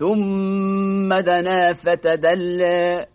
ثم دنا فتدلى.